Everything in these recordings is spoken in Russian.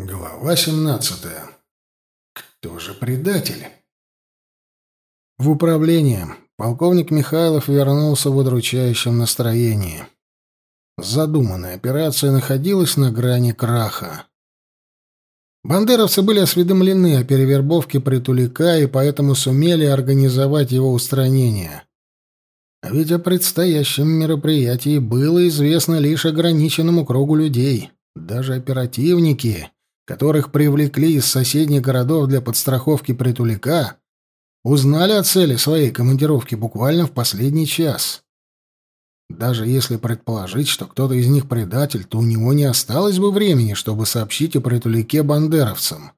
Глава 17. Кто же предатель? В управление полковник Михайлов вернулся в удручающем настроении. Задуманная операция находилась на грани краха. Бандеровцы были осведомлены о перевербовке Притулика и поэтому сумели организовать его устранение. А ведь о предстоящем мероприятии было известно лишь ограниченному кругу людей. Даже оперативники которых привлекли из соседних городов для подстраховки притулика, узнали о цели своей командировки буквально в последний час. Даже если предположить, что кто-то из них предатель, то у него не осталось бы времени, чтобы сообщить о притулике бандеровцам.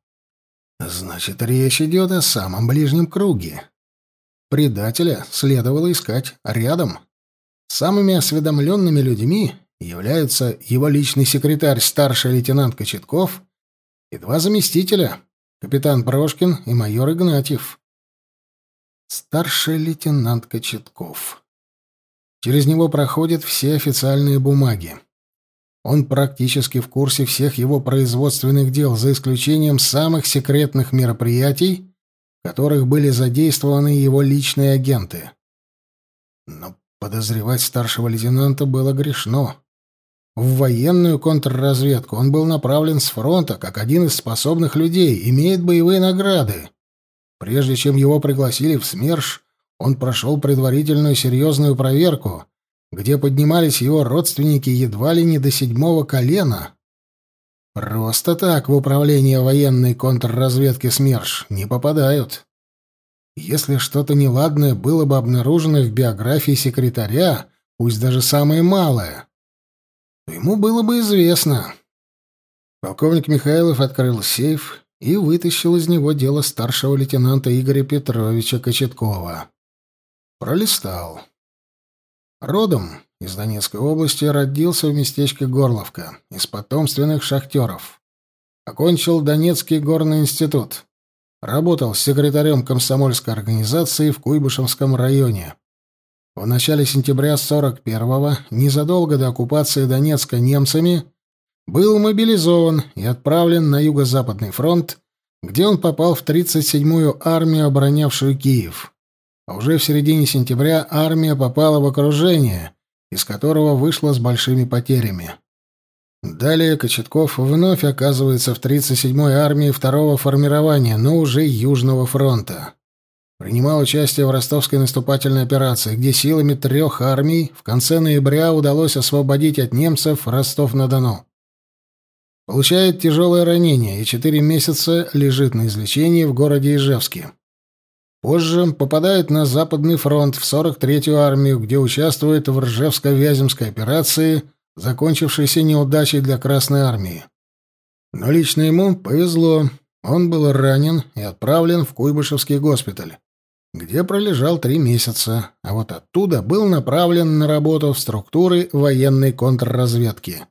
Значит, речь идет о самом ближнем круге. Предателя следовало искать рядом. Самыми осведомленными людьми являются его личный секретарь старший лейтенант Кочетков и два заместителя, капитан Прошкин и майор Игнатьев. Старший лейтенант Кочетков. Через него проходят все официальные бумаги. Он практически в курсе всех его производственных дел, за исключением самых секретных мероприятий, в которых были задействованы его личные агенты. Но подозревать старшего лейтенанта было грешно. В военную контрразведку он был направлен с фронта как один из способных людей, имеет боевые награды. Прежде чем его пригласили в СМЕРШ, он прошел предварительную серьезную проверку, где поднимались его родственники едва ли не до седьмого колена. Просто так в управление военной контрразведки СМЕРШ не попадают. Если что-то неладное было бы обнаружено в биографии секретаря, пусть даже самое малое, то ему было бы известно. Полковник Михайлов открыл сейф и вытащил из него дело старшего лейтенанта Игоря Петровича Кочеткова. Пролистал. Родом из Донецкой области родился в местечке Горловка, из потомственных шахтеров. Окончил Донецкий горный институт. Работал секретарем комсомольской организации в Куйбышевском районе. В начале сентября 41-го, незадолго до оккупации Донецка немцами, был мобилизован и отправлен на Юго-Западный фронт, где он попал в 37-ю армию, оборонявшую Киев. А уже в середине сентября армия попала в окружение, из которого вышла с большими потерями. Далее Кочетков вновь оказывается в 37-й армии второго формирования, но уже Южного фронта. Принимал участие в ростовской наступательной операции, где силами трех армий в конце ноября удалось освободить от немцев Ростов-на-Дону. Получает тяжелое ранение и четыре месяца лежит на излечении в городе Ижевске. Позже попадает на Западный фронт в 43-ю армию, где участвует в Ржевско-Вяземской операции, закончившейся неудачей для Красной армии. Но лично ему повезло. Он был ранен и отправлен в Куйбышевский госпиталь где пролежал три месяца, а вот оттуда был направлен на работу в структуры военной контрразведки.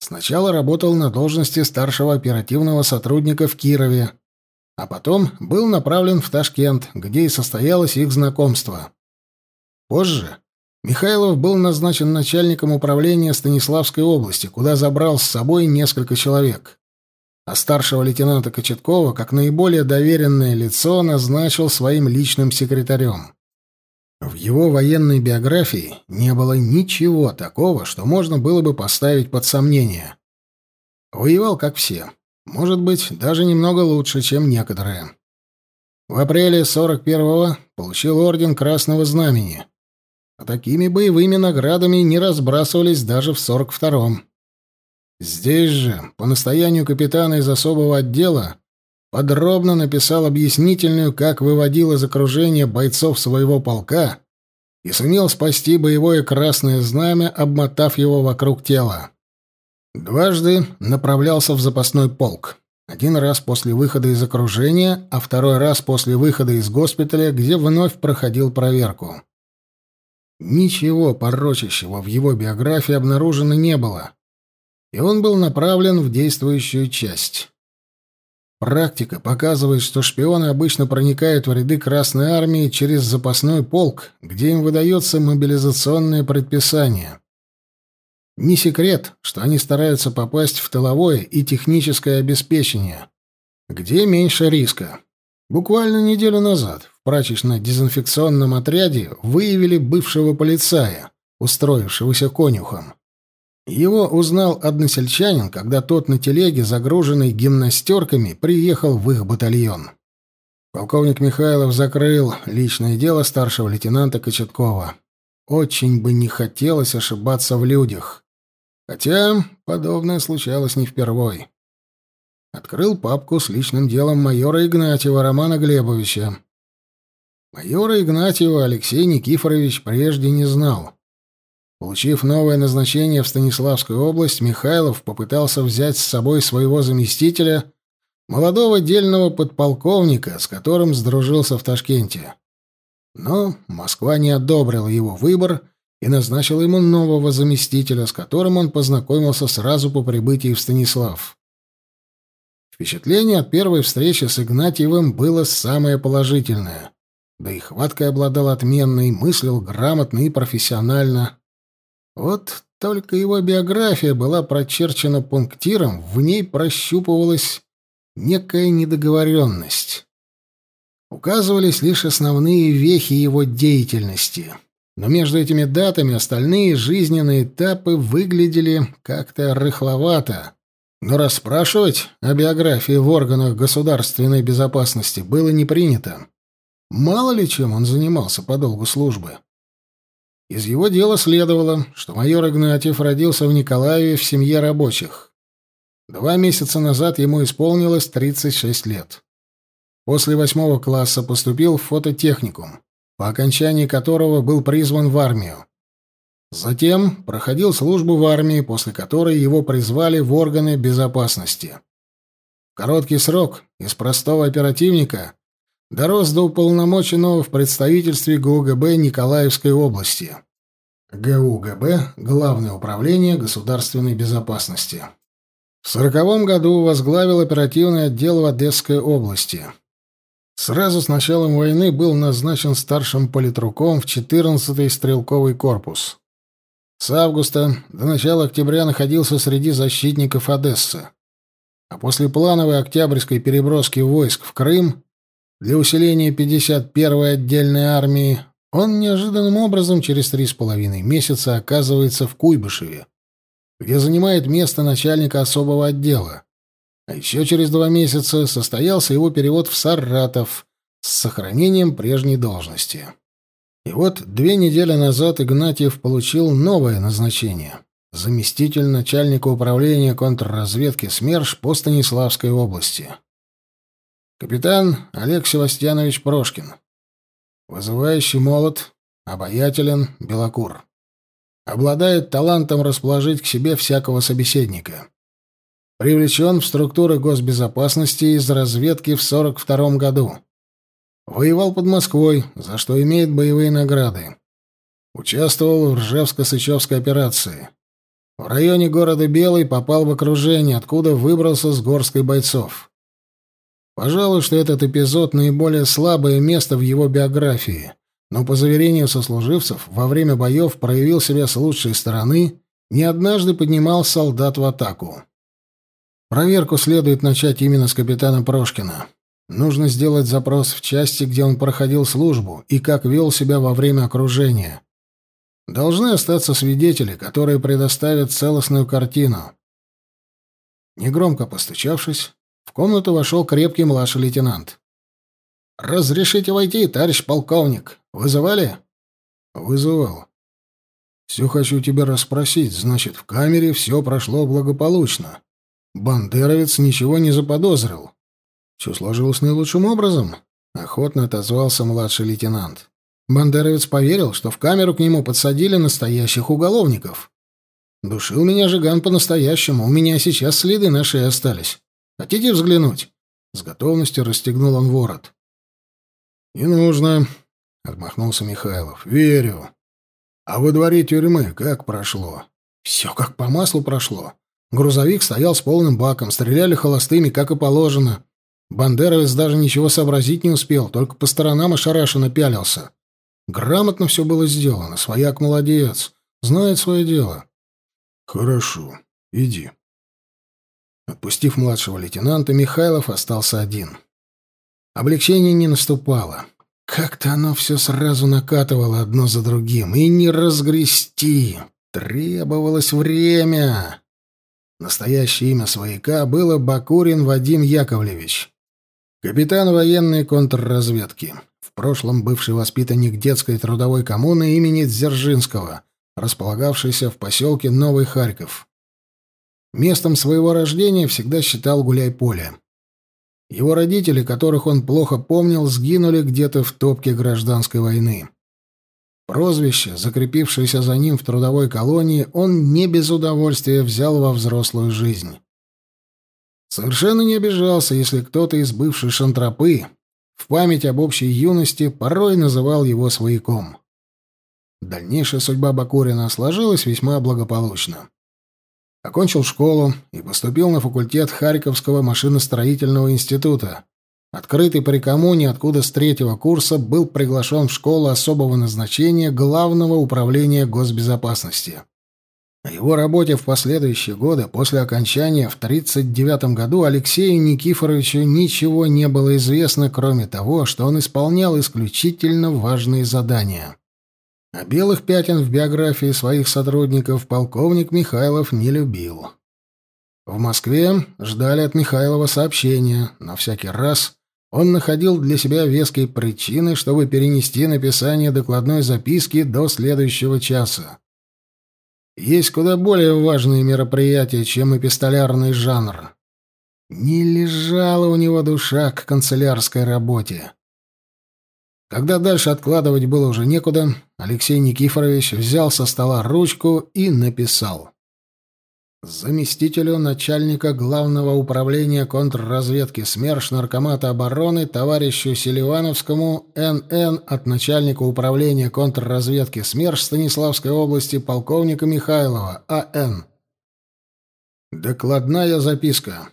Сначала работал на должности старшего оперативного сотрудника в Кирове, а потом был направлен в Ташкент, где и состоялось их знакомство. Позже Михайлов был назначен начальником управления Станиславской области, куда забрал с собой несколько человек а старшего лейтенанта Кочеткова, как наиболее доверенное лицо, назначил своим личным секретарем. В его военной биографии не было ничего такого, что можно было бы поставить под сомнение. Воевал как все. Может быть, даже немного лучше, чем некоторые. В апреле 41-го получил орден Красного Знамени. А такими боевыми наградами не разбрасывались даже в 42-м. Здесь же, по настоянию капитана из особого отдела, подробно написал объяснительную, как выводил из окружения бойцов своего полка и сумел спасти боевое красное знамя, обмотав его вокруг тела. Дважды направлялся в запасной полк. Один раз после выхода из окружения, а второй раз после выхода из госпиталя, где вновь проходил проверку. Ничего порочащего в его биографии обнаружено не было и он был направлен в действующую часть. Практика показывает, что шпионы обычно проникают в ряды Красной Армии через запасной полк, где им выдается мобилизационное предписание. Не секрет, что они стараются попасть в тыловое и техническое обеспечение, где меньше риска. Буквально неделю назад в прачечно-дезинфекционном отряде выявили бывшего полицая, устроившегося конюхом. Его узнал односельчанин, когда тот на телеге, загруженный гимнастерками, приехал в их батальон. Полковник Михайлов закрыл личное дело старшего лейтенанта Кочеткова. Очень бы не хотелось ошибаться в людях. Хотя подобное случалось не впервой. Открыл папку с личным делом майора Игнатьева Романа Глебовича. Майора Игнатьева Алексей Никифорович прежде не знал. Получив новое назначение в Станиславскую область, Михайлов попытался взять с собой своего заместителя, молодого дельного подполковника, с которым сдружился в Ташкенте. Но Москва не одобрила его выбор и назначила ему нового заместителя, с которым он познакомился сразу по прибытии в Станислав. Впечатление от первой встречи с Игнатьевым было самое положительное. Да и хваткой обладал отменной, мыслил грамотно и профессионально. Вот только его биография была прочерчена пунктиром, в ней прощупывалась некая недоговоренность. Указывались лишь основные вехи его деятельности. Но между этими датами остальные жизненные этапы выглядели как-то рыхловато. Но расспрашивать о биографии в органах государственной безопасности было не принято. Мало ли чем он занимался по долгу службы. Из его дела следовало, что майор Игнатьев родился в Николаеве в семье рабочих. Два месяца назад ему исполнилось 36 лет. После восьмого класса поступил в фототехникум, по окончании которого был призван в армию. Затем проходил службу в армии, после которой его призвали в органы безопасности. В короткий срок из простого оперативника дорос до уполномоченного в представительстве ГУГБ Николаевской области. ГУГБ – Главное управление государственной безопасности. В сороковом году возглавил оперативный отдел в Одесской области. Сразу с началом войны был назначен старшим политруком в 14-й стрелковый корпус. С августа до начала октября находился среди защитников Одессы. А после плановой октябрьской переброски войск в Крым для усиления 51-й отдельной армии, он неожиданным образом через три с половиной месяца оказывается в Куйбышеве, где занимает место начальника особого отдела. А еще через два месяца состоялся его перевод в Саратов с сохранением прежней должности. И вот две недели назад Игнатьев получил новое назначение — заместитель начальника управления контрразведки СМЕРШ по Станиславской области. Капитан Олег Севастьянович Прошкин. Вызывающий молод, обаятелен, белокур. Обладает талантом расположить к себе всякого собеседника. Привлечен в структуры госбезопасности из разведки в 42 году. Воевал под Москвой, за что имеет боевые награды. Участвовал в Ржевско-Сычевской операции. В районе города Белый попал в окружение, откуда выбрался с горской бойцов. Пожалуй, что этот эпизод наиболее слабое место в его биографии, но по заверению сослуживцев, во время боев проявил себя с лучшей стороны, не однажды поднимал солдат в атаку. Проверку следует начать именно с капитана Прошкина. Нужно сделать запрос в части, где он проходил службу, и как вел себя во время окружения. Должны остаться свидетели, которые предоставят целостную картину. Негромко постучавшись, в комнату вошел крепкий младший лейтенант. «Разрешите войти, товарищ полковник. Вызывали?» «Вызывал. Все хочу тебя расспросить. Значит, в камере все прошло благополучно. Бандеровец ничего не заподозрил. Все сложилось наилучшим образом?» — охотно отозвался младший лейтенант. Бандеровец поверил, что в камеру к нему подсадили настоящих уголовников. Душил меня Жиган по-настоящему, у меня сейчас следы на шее остались. Хотите взглянуть?» С готовностью расстегнул он ворот. «Не нужно», — отмахнулся Михайлов. «Верю. А во дворе тюрьмы как прошло?» «Все как по маслу прошло. Грузовик стоял с полным баком, стреляли холостыми, как и положено. Бандеровец даже ничего сообразить не успел, только по сторонам ошарашенно пялился. Грамотно все было сделано, свояк молодец, знает свое дело. Хорошо, иди. Отпустив младшего лейтенанта, Михайлов остался один. Облегчение не наступало. Как-то оно все сразу накатывало одно за другим. И не разгрести. Требовалось время. Настоящее имя свояка было Бакурин Вадим Яковлевич. Капитан военной контрразведки. В прошлом бывший воспитанник детской трудовой коммуны имени Дзержинского, располагавшейся в поселке Новый Харьков. Местом своего рождения всегда считал Гуляй-Поле. Его родители, которых он плохо помнил, сгинули где-то в топке гражданской войны. Прозвище, закрепившееся за ним в трудовой колонии, он не без удовольствия взял во взрослую жизнь. Совершенно не обижался, если кто-то из бывшей шантропы в память об общей юности порой называл его свояком. Дальнейшая судьба Бакурина сложилась весьма благополучно. Окончил школу и поступил на факультет Харьковского машиностроительного института, открытый при коммуне, откуда с третьего курса был приглашен в школу особого назначения Главного управления госбезопасности. О его работе в последующие годы после окончания в 1939 году Алексею Никифоровичу ничего не было известно, кроме того, что он исполнял исключительно важные задания. А белых пятен в биографии своих сотрудников полковник Михайлов не любил. В Москве ждали от Михайлова сообщения, но всякий раз он находил для себя веские причины, чтобы перенести написание докладной записки до следующего часа. Есть куда более важные мероприятия, чем эпистолярный жанр. Не лежала у него душа к канцелярской работе. Когда дальше откладывать было уже некуда, Алексей Никифорович взял со стола ручку и написал. Заместителю начальника Главного управления контрразведки СМЕРШ Наркомата обороны товарищу Селивановскому НН от начальника управления контрразведки СМЕРШ Станиславской области полковника Михайлова А.Н. Докладная записка.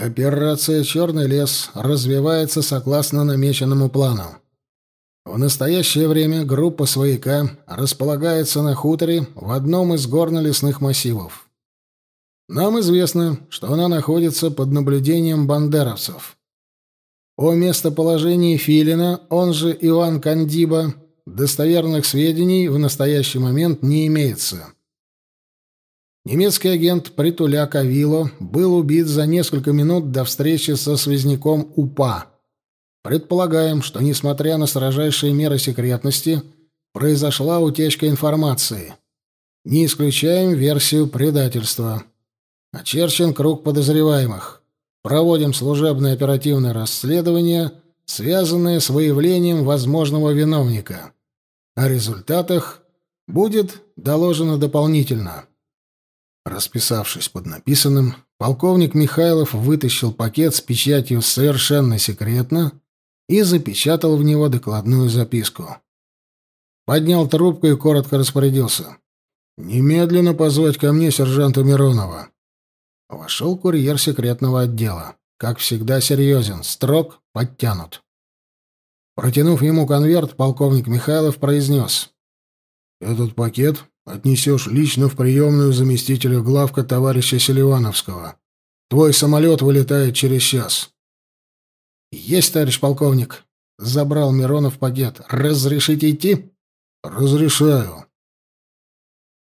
Операция «Черный лес» развивается согласно намеченному плану. В настоящее время группа «Свояка» располагается на хуторе в одном из горно-лесных массивов. Нам известно, что она находится под наблюдением бандеровцев. О местоположении Филина, он же Иван Кандиба, достоверных сведений в настоящий момент не имеется. Немецкий агент Притуляк Авило был убит за несколько минут до встречи со связняком УПА. Предполагаем, что, несмотря на строжайшие меры секретности, произошла утечка информации. Не исключаем версию предательства. Очерчен круг подозреваемых. Проводим служебное оперативное расследование, связанное с выявлением возможного виновника. О результатах будет доложено дополнительно. Расписавшись под написанным, полковник Михайлов вытащил пакет с печатью совершенно секретно и запечатал в него докладную записку. Поднял трубку и коротко распорядился. «Немедленно позвать ко мне сержанта Миронова». Вошел курьер секретного отдела. Как всегда серьезен, строг, подтянут. Протянув ему конверт, полковник Михайлов произнес. «Этот пакет отнесешь лично в приемную заместителя главка товарища Селивановского. Твой самолет вылетает через час». «Есть, товарищ полковник», — забрал Миронов пакет. «Разрешите идти?» «Разрешаю».